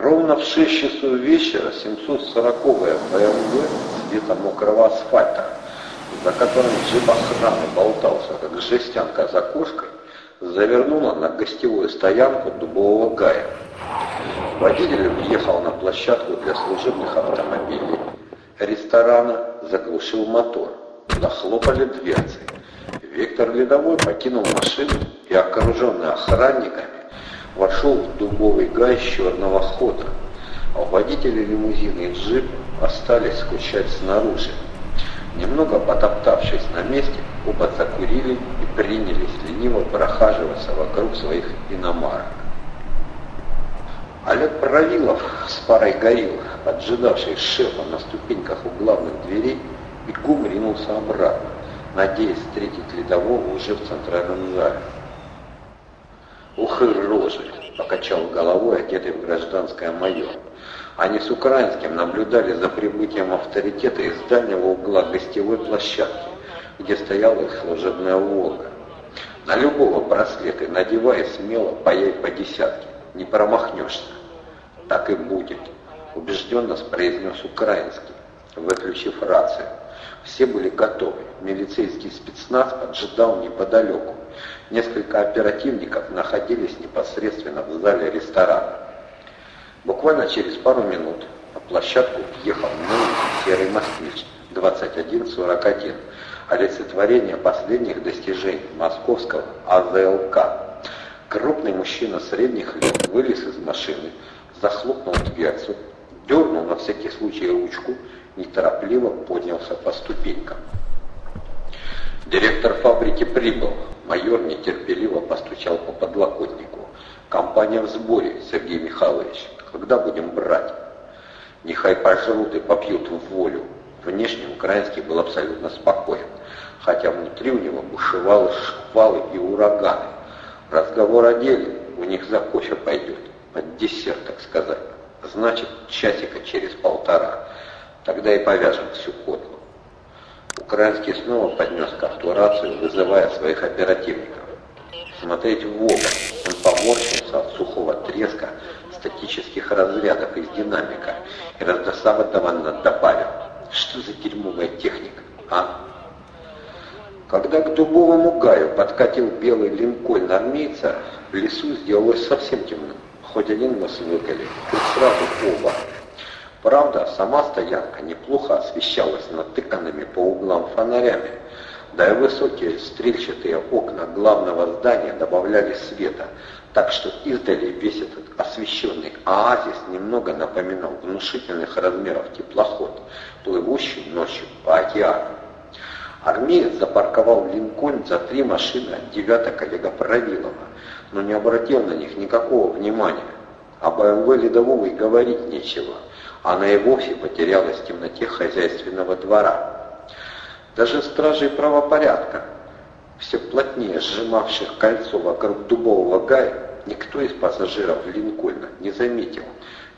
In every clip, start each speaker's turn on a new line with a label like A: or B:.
A: Ровно в 6 часов вечера 740-я БМВ цвета мокрого асфальта, за которым джип охраны болтался, как жестянка за кошкой, завернула на гостевую стоянку дубового гая. Водитель въехал на площадку для служебных автомобилей. Ресторана заглушил мотор. Захлопали дверцы. Виктор Ледовой покинул машину и, окруженный охранниками, вошел в дубовый гай черного хода, а водители лимузина и джип остались скучать снаружи. Немного потоптавшись на месте, оба закурили и принялись лениво прохаживаться вокруг своих иномарок. Олег Правилов с парой горил, поджидавший шефа на ступеньках у главных дверей, бегом ринулся обратно, надеясь встретить ледового уже в центральном зале. «Ух и рожи!» — покачал головой, одетый в гражданское майор. Они с украинским наблюдали за прибытием авторитета из дальнего угла гостевой площадки, где стояла их служебная «Волга». На любого браслета, надевая смело, паяй по десятке, не промахнешься. Так и будет, убежденно произнес украинский, выключив рацию. Все были готовы. Милицейский спецназ поджидал неподалеку. Несколько оперативников находились непосредственно в зале ресторана. Буквально через пару минут на площадку въехал новый серый москвич 2141, олицетворение последних достижений московского АЗЛК. Крупный мужчина средних лет вылез из машины, захлопнул дверцу, дернул на всякий случай ручку, неторопливо поднялся по ступенькам. Директор фабрики прибыл. Майор нетерпеливо постучал по подлокотнику. Компания в сборе, Сергей Михайлович. Когда будем брать? Нехай пожрут и попьют в волю. Внешне украинский был абсолютно спокоен, хотя внутри у него бушевали шквалы и ураганы. Разговор о деле у них за кофе пойдет, под десерт, так сказать. Значит, часика через полтора. Тогда и повяжем всю котлу. Украинский снова поднес карту рацию, вызывая своих оперативников. Смотреть в оба. Он поморщился от сухого треска статических разрядов из динамика и раздосадованно добавил. Что за дерьмовая техника, а? Когда к дубовому гаю подкатил белый линкольн армейца, в лесу сделалось совсем темно. Хоть один мы свыкали, хоть сразу оба. Правда, сама стоянка неплохо освещалась натыканными по углам фонарями, да и высокие стрельчатые окна главного здания добавляли света, так что издали весь этот освещенный оазис немного напоминал внушительных размеров теплоход, плывущий ночью по океану. Армеец запарковал Линкольн за три машины от девяток Олега Правилова, но не обратил на них никакого внимания. О БМВ Ледового и говорить нечего. Она и вовсе потерялась в темноте хозяйственного двора. Даже стражей правопорядка, все плотнее сжимавших кольцо вокруг дубового гая, никто из пассажиров Линкольна не заметил.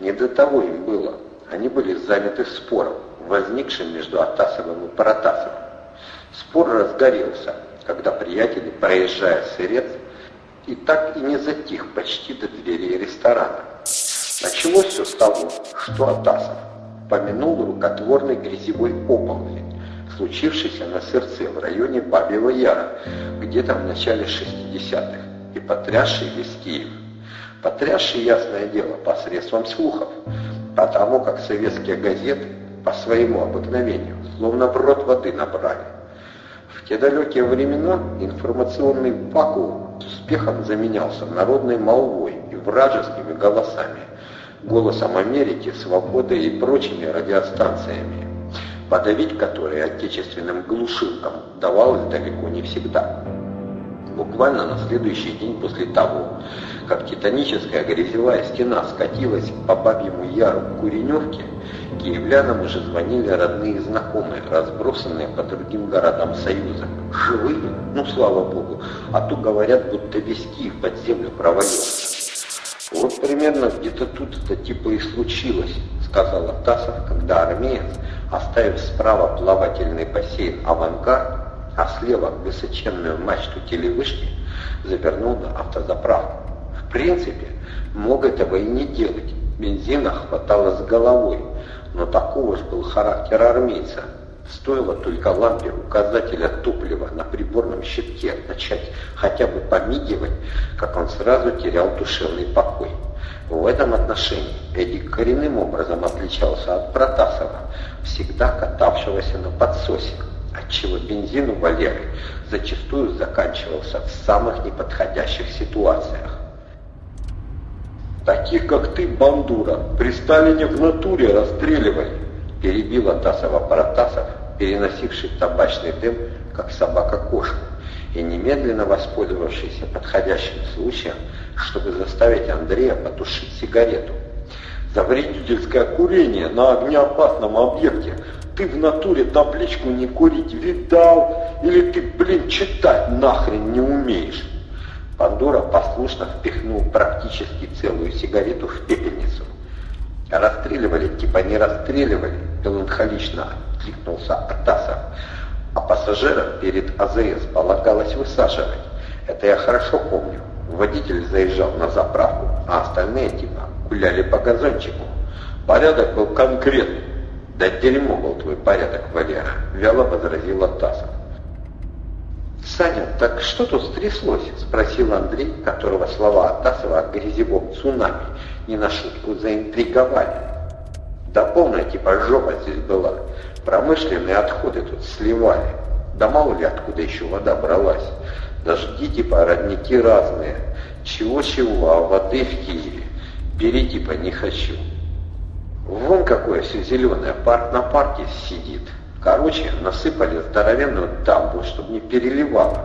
A: Не до того им было. Они были заняты спором, возникшим между Атасовым и Паратасовым. Спор разгорелся, когда приятели, проезжая сырец, и так и не затих почти до дверей ресторана. Началось все с того, что Атасов помянул рукотворный грязевой оползень, случившийся на сердце в районе Бабьего Яра, где-то в начале 60-х, и потрясший весь Киев. Потрясший, ясное дело, посредством слухов, потому как советские газеты по своему обыкновению словно в рот воды набрали. В те далекие времена информационный вакуум с успехом заменялся народной молвой вражескими голосами, голосом Америки, свободы и прочими радиостанциями, подавить которые отечественным глушилкам давалось далеко не всегда. Буквально на следующий день после того, как титаническая грязевая стена скатилась по Бабьему Яру Куреневке, киевлянам уже звонили родные и знакомые, разбросанные по другим городам Союза. Живые? Ну, слава богу. А то говорят, будто весь Киев под землю провалился. Вот примерно где-то тут это типа и случилось, сказала Тасов, когда армеец, оставив справа плавательный бассейн «Авангард», а слева высоченную мачту телевышки, завернул на автозаправку. В принципе, мог этого и не делать, бензина хватало с головой, но такого же был характер армейца. Стоило только лампе указателя топлива на приборном щитке начать хотя бы помигивать, как он сразу терял душевный покой. В этом отношении Эдди коренным образом отличался от Протасова, всегда катавшегося на подсосе, отчего бензин у Валеры зачастую заканчивался в самых неподходящих ситуациях. «Таких, как ты, бандура, при Сталине в натуре расстреливали!» перебила Тасова Протасов, переносивший табачный дым, как собака кошку, и немедленно воспользовавшийся подходящим случаем, чтобы заставить Андрея потушить сигарету. За вредительское курение на огнеопасном объекте ты в натуре табличку не курить видал, или ты, блин, читать нахрен не умеешь. Пандора послушно впихнул практически целую сигарету в пепельницу. «Расстреливали, типа не расстреливали», — меланхолично откликнулся Атасов. «А пассажирам перед АЗС полагалось высаживать. Это я хорошо помню. Водитель заезжал на заправку, а остальные типа гуляли по газончику. Порядок был конкретный. Да дерьмо был твой порядок, Валера, вяло возразил Атасов. «Саня, так что тут стряслось?» — спросил Андрей, которого слова Атасова о грязевом цунами не на шутку заинтриговали. «Да полная типа жопа здесь была. Промышленные отходы тут сливали. Да мало ли откуда еще вода бралась. Дожди типа родники разные. Чего-чего, а воды в Киеве. Бери типа не хочу». Вон какое все зеленое, парк на парке сидит. Короче, насыпали здоровенную дамбу, чтобы не переливало.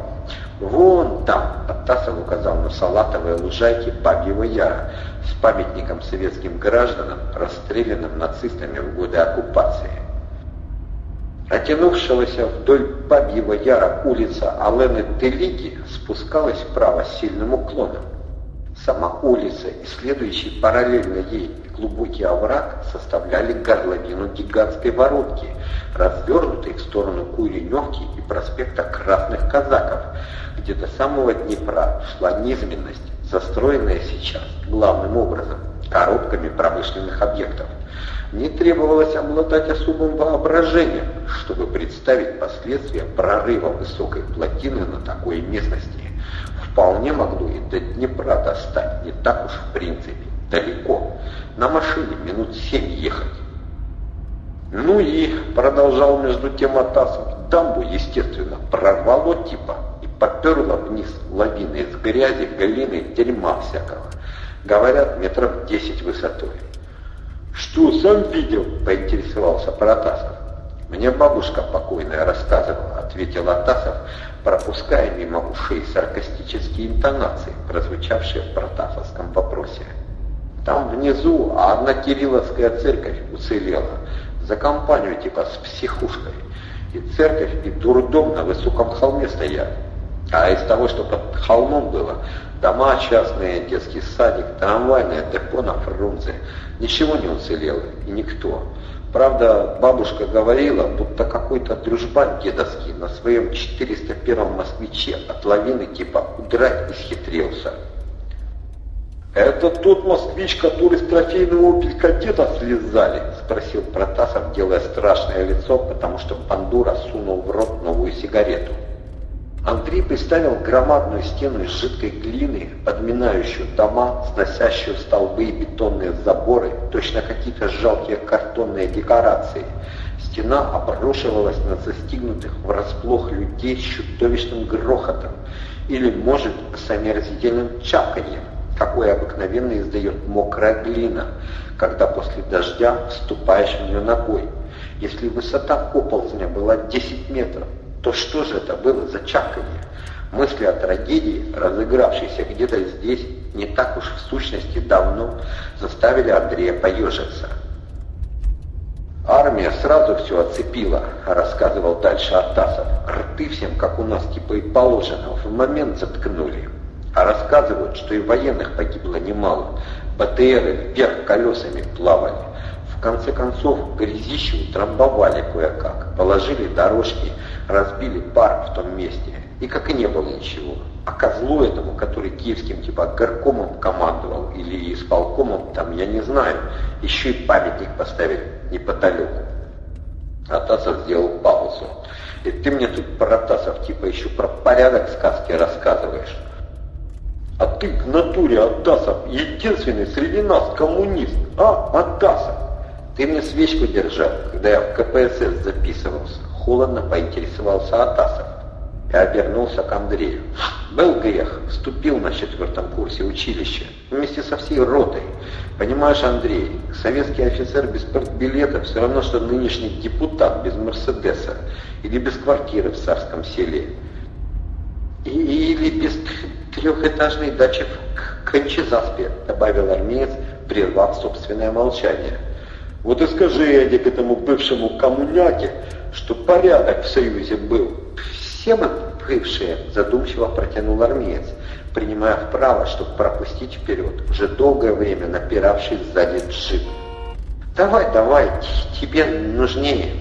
A: Вон там, Оттасов указал на салатовые лужайки Бабьего Яра с памятником советским гражданам, расстрелянным нацистами в годы оккупации. Отянувшаяся вдоль Бабьего Яра улица Алены Телиги спускалась вправо с сильным уклоном. Сама улица и следующий параллельно ей глубокий овраг составляли горловину гигантской воронки, развернутой в сторону Куреневки и проспекта Красных Казаков, где до самого Днепра шла низменность, застроенная сейчас главным образом коробками промышленных объектов. Не требовалось обладать особым воображением, чтобы представить последствия прорыва высокой плотины на такой местности. Вполне могло и до Днепра достать, не так уж в принципе, далеко. На машине минут семь ехать. Ну и, продолжал между тем Атасов, дамбу, естественно, прорвало типа и поперло вниз лавины из грязи, глины, дерьма всякого. Говорят, метров десять высотой. «Что, сам видел?» — поинтересовался Протасов. «Мне бабушка покойная рассказывала», — ответил Атасов, пропуская мимо ушей саркастические интонации, прозвучавшие в протасовском вопросе. Там внизу одна Кирилловская церковь уцелела, за компанию типа с психушкой. И церковь, и дурдом на высоком холме стоят. А из того, что под холмом было, дома частные, детский садик, трамвайное депо на Фрунзе, ничего не уцелело, и никто. Правда, бабушка говорила, будто какой-то дружбан дедовский на своем 401-м москвиче от лавины типа удрать исхитрился. «Это тот москвич, который с трофейного опель-кадета слезали?» — спросил Протасов, делая страшное лицо, потому что Бандура сунул в рот новую сигарету. Андрей представил громадную стену из жидкой глины, подминающую дома, сносящую столбы и бетонные заборы, точно какие-то жалкие картонные декорации. Стена обрушивалась на застигнутых врасплох людей с чудовищным грохотом или, может, с омерзительным чаканьем какой обыкновенно издает мокрая глина, когда после дождя вступаешь в нее ногой. Если высота оползня была 10 метров, то что же это было за чаканье? Мысли о трагедии, разыгравшейся где-то здесь, не так уж в сущности давно, заставили Андрея поежиться. «Армия сразу все оцепила», — рассказывал дальше Атасов. «Рты всем, как у нас типа и положено, в момент заткнули. А рассказывают, что и военных погибло немало. БТРы вверх колесами плавали. В конце концов, грязище утрамбовали кое-как, положили дорожки, разбили парк в том месте. И как и не было ничего. А козлу этому, который киевским типа горкомом командовал или исполкомом, там я не знаю, еще и памятник поставили неподалеку. Атасов сделал паузу. И ты мне тут про Атасов типа еще про порядок сказки рассказываешь. А ты в натуре Атасов единственный среди нас коммунист, а, Атасов? Ты мне свечку держал, когда я в КПСС записывался. Холодно поинтересовался Атасов. Я обернулся к Андрею. Был грех, вступил на четвертом курсе училища вместе со всей ротой. Понимаешь, Андрей, советский офицер без билета все равно, что нынешний депутат без Мерседеса или без квартиры в царском селе. И, или без трехэтажной дачи в Кончезаспе, добавил армеец, прервав собственное молчание. Вот и скажи, Эдик, этому бывшему коммуняке, что порядок в Союзе был. Все мы бывшие, задумчиво протянул армеец, принимая вправо, чтобы пропустить вперед, уже долгое время напиравший сзади джип. Давай, давай, тебе нужнее.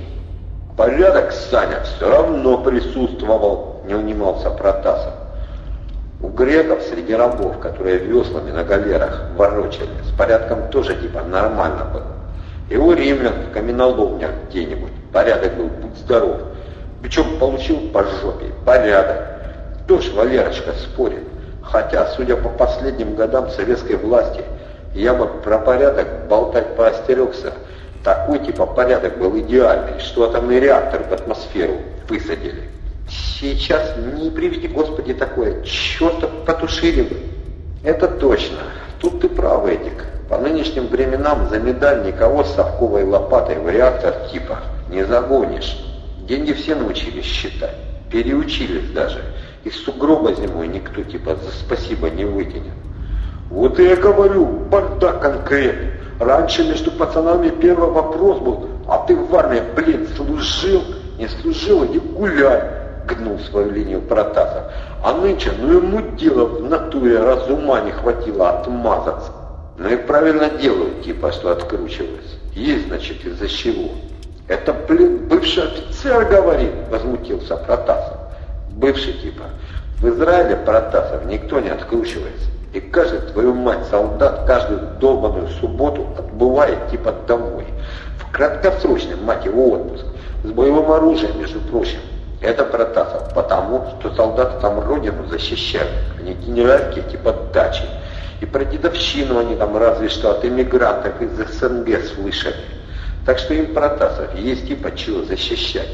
A: Порядок, Саня, все равно присутствовал, не унимался Протасов. У греков среди рабов, которые веслами на галерах ворочали, с порядком тоже типа нормально было. И у римлян в каменоломнях где-нибудь порядок был, будь здоров. Причем получил по жопе. Порядок. Кто ж, Валерочка, спорит? Хотя, судя по последним годам советской власти, я бы про порядок болтать поостерегся. Такой типа порядок был идеальный, что атомный реактор в атмосферу высадили. Сейчас не приведи, Господи, такое. Черта потушили бы. Это точно. Тут ты прав, Эдик. По нынешним временам за медаль никого с совковой лопатой в реактор типа не загонишь. Деньги все научились считать, переучились даже. Из сугроба зимой никто типа за спасибо не вытянет. Вот и я говорю, бардак конкретный. Раньше между пацанами первый вопрос был, а ты в армии, блин, служил? Не служил, не гуляй, гнул свою линию Протасов. А нынче, ну ему дело в натуре разума не хватило отмазаться. Ну и правильно делают, типа, что откручиваются. Есть, значит, из-за чего. Это, блин, бывший офицер говорит, возмутился Протасов. Бывший типа. В Израиле, Протасов, никто не откручивается. И каждый, твою мать, солдат каждую долбанную субботу отбывает типа домой. В краткосрочный, мать его, отпуск. С боевым оружием, между прочим. Это Протасов, потому что солдаты там родину защищают, а не генеральские типа дачи. И про дедовщину они там разве что от иммигрантов из СНГ слышали. Так что им Протасов есть типа чего защищать.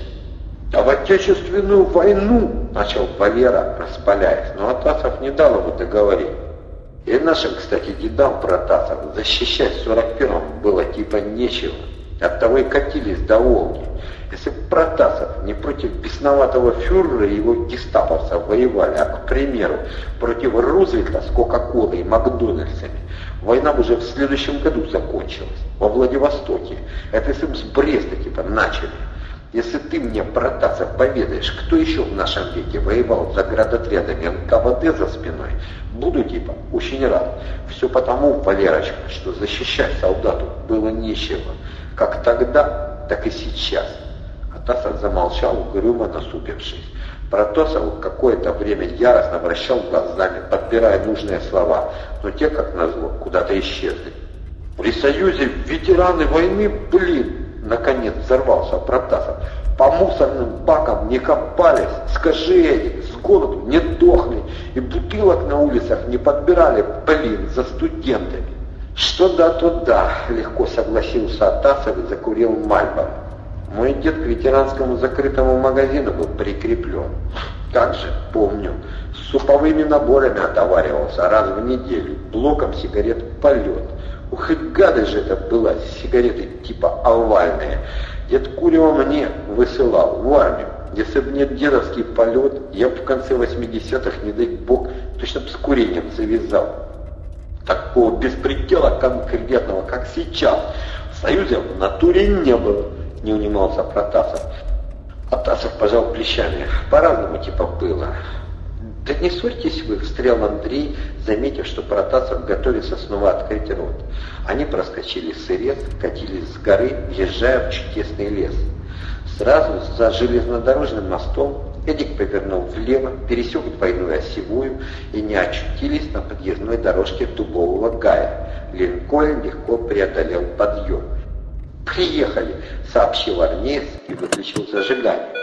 A: А в Отечественную войну, начал Валера, распаляясь, но Атасов не дал ему договорить. И нашим, кстати, дедам Протасов защищать в 41-м было типа нечего. Оттого и катились до Волги. Если бы Протасов не против бесноватого фюрера и его гестаповцев воевали, а, к примеру, против Рузвельта с Кока-Колой и Макдональдсами, война уже в следующем году закончилась, во Владивостоке. Это если бы с Бреста типа начали. Если ты мне, Протасов, поведаешь, кто еще в нашем веке воевал за градотрядами НКВД за спиной, буду типа очень рад. Все потому, Валерочка, что защищать солдату было нечего. Как тогда, так и сейчас. Атасов замолчал, угрюмо насупившись. Протасов какое-то время яростно вращал глазами, подбирая нужные слова, но те, как назло, куда-то исчезли. При Союзе ветераны войны, блин, наконец взорвался Протасов. По мусорным бакам не копались, скажи, Эдик, с голоду не дохли, и бутылок на улицах не подбирали, блин, за студентами. Что да, то да, легко согласился Атасов и закурил Мальборо. Мой дед к ветеранскому закрытому магазину был прикреплен. Как же, помню, с суповыми наборами отоваривался раз в неделю, блоком сигарет «Полет». Ух, и гады же это была, сигареты типа овальные. Дед Курева мне высылал в армию. Если бы не дедовский полет, я бы в конце 80-х, не дай бог, точно бы с курением завязал. Такого беспредела конкретного, как сейчас, в Союзе в натуре не было не унимался Протасов. Протасов пожал плечами. По-разному типа было. «Да не ссорьтесь вы», — встрял Андрей, заметив, что Протасов готовится снова открыть рот. Они проскочили сырец, катились с горы, въезжая в чудесный лес. Сразу за железнодорожным мостом Эдик повернул влево, пересек двойную осевую и не очутились на подъездной дорожке дубового гая. Линкольн легко преодолел подъем. «Приехали!» — сообщил армеец и выключил зажигание.